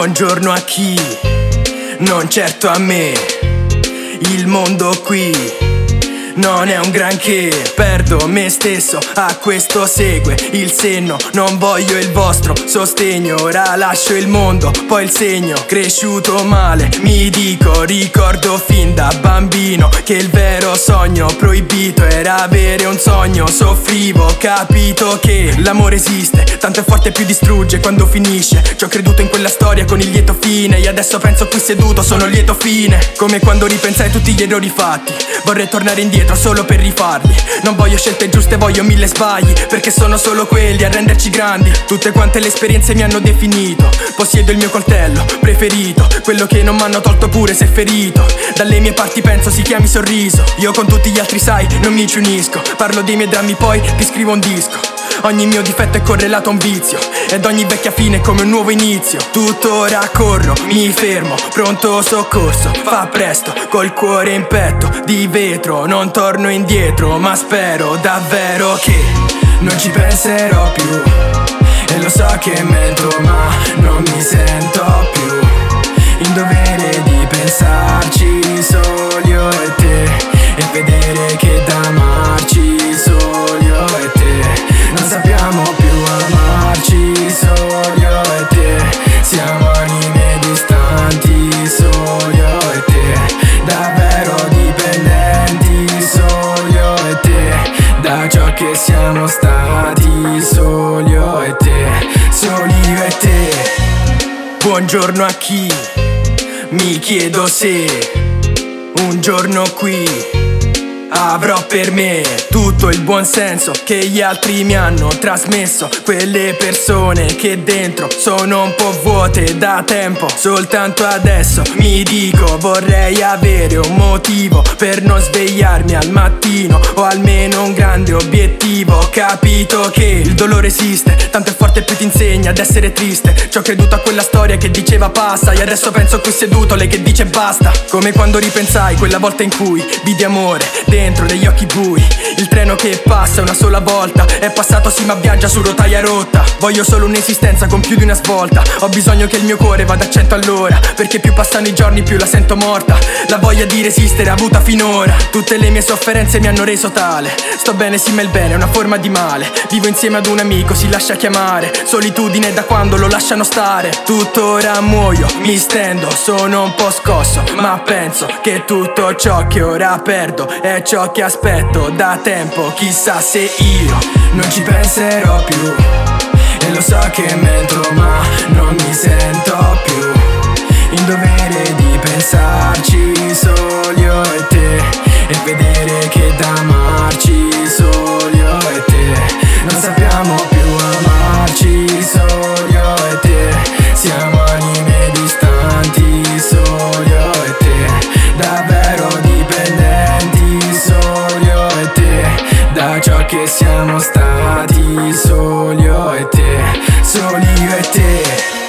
Buongiorno a chi, non certo a me. Il mondo qui non è un granché. Perdo me stesso, a questo segue il senno. Non voglio il vostro sostegno Ora lascio il mondo, poi il segno. Cresciuto male, mi dico Ricordo fin da bambino Che il vero sogno proibito era avere un sogno. Soffrivo, capito che l'amore esiste Tanto è forte più distrugge quando finisce. Ci ho creduto in quella storia con il lieto fine E adesso penso qui seduto, sono lieto fine. Come quando ripensai tutti gli errori fatti Vorrei tornare indietro indietro solo per rifarli Non voglio scelte giuste, voglio mille sbagli Perché sono solo quelli a renderci grandi. Tutte quante le esperienze mi hanno definito. Possiedo il mio coltello preferito Quello che non mi hanno tolto pure se ferito. Dalle mie parti penso si chiami sorriso. Io con tutti gli altri sai, non mi ci unisco. Parlo dei miei drammi poi ti scrivo un disco. Ogni mio difetto è correlato a un vizio Ed ogni vecchia fine è come un nuovo inizio. Tuttora corro, mi fermo, pronto soccorso. Fa presto, col cuore in petto Di vetro, non torno indietro Ma spero davvero che non ci penserò più. E lo so che mento ma non mi sento siamo stati solo io e te Solo io e te. Buongiorno a chi? Mi chiedo se un giorno qui Avrò per me tutto il buon senso che gli altri mi hanno trasmesso. Quelle persone che dentro sono un po' vuote da tempo. Soltanto adesso mi dico vorrei avere un motivo Per non svegliarmi al mattino o almeno un grande obiettivo. Ho capito che il dolore esiste Tanto è forte più ti insegna ad essere triste. Ci ho creduto a quella storia che diceva passa E adesso penso qui seduto lei che dice basta Come quando ripensai quella volta in cui vidi amore dentro degli occhi bui. Il treno che passa una sola volta È passato sì ma viaggia su rotaia rotta Voglio solo un'esistenza con più di una svolta. Ho bisogno che il mio cuore vada a cento all'ora Perché più passano i giorni più la sento morta. La voglia di resistere avuta finora. Tutte le mie sofferenze mi hanno reso tale. Sto bene sì ma il bene è una forma di male. Vivo insieme ad un amico si lascia chiamare. Solitudine da quando lo lasciano stare. Tuttora muoio, mi stendo, sono un po' scosso Ma penso che tutto ciò che ora perdo È ciò che aspetto da tempo. Chissà se io non ci penserò più lo so che mento ma non mi sento che siamo stati solo io e te Solo io e te